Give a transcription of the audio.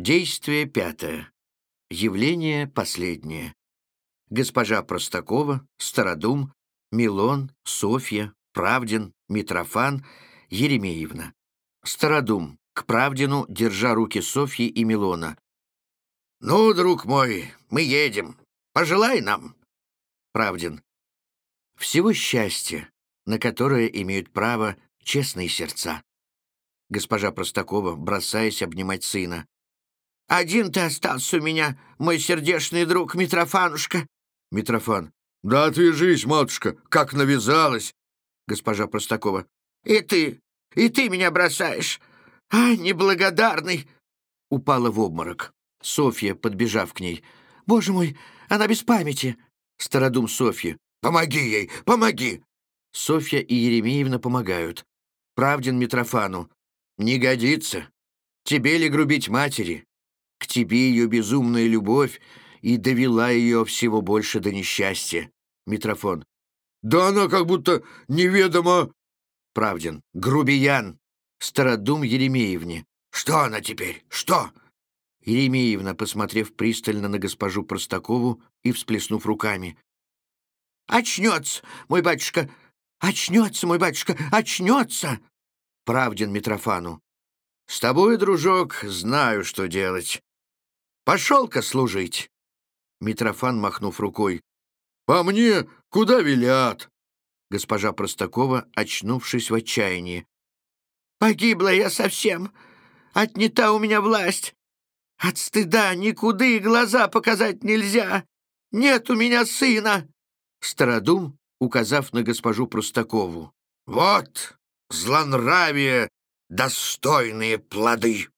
Действие пятое. Явление последнее. Госпожа Простакова, Стародум, Милон, Софья, Правдин, Митрофан, Еремеевна. Стародум, к Правдину, держа руки Софьи и Милона. «Ну, друг мой, мы едем. Пожелай нам». Правдин. Всего счастья, на которое имеют право честные сердца. Госпожа Простакова, бросаясь обнимать сына. «Один ты остался у меня, мой сердечный друг Митрофанушка». Митрофан. «Да отвяжись, матушка, как навязалась!» Госпожа Простакова. «И ты, и ты меня бросаешь! Ай, неблагодарный!» Упала в обморок. Софья, подбежав к ней. «Боже мой, она без памяти!» Стародум Софья. «Помоги ей, помоги!» Софья и Еремеевна помогают. Правдин Митрофану. «Не годится. Тебе ли грубить матери? Тебе ее безумная любовь и довела ее всего больше до несчастья». Митрофон. «Да она как будто неведомо...» Правдин. «Грубиян!» Стародум Еремеевне. «Что она теперь? Что?» Еремеевна, посмотрев пристально на госпожу Простакову и всплеснув руками. «Очнется, мой батюшка! Очнется, мой батюшка! Очнется!» Правдин Митрофану. «С тобой, дружок, знаю, что делать. Пошел-ка служить!» Митрофан, махнув рукой. «По мне куда велят?» Госпожа Простакова, очнувшись в отчаянии. «Погибла я совсем. Отнята у меня власть. От стыда никуда и глаза показать нельзя. Нет у меня сына!» Стародум, указав на госпожу Простакову. «Вот злонравие, достойные плоды!»